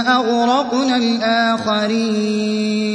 أغرقنا الآخرين.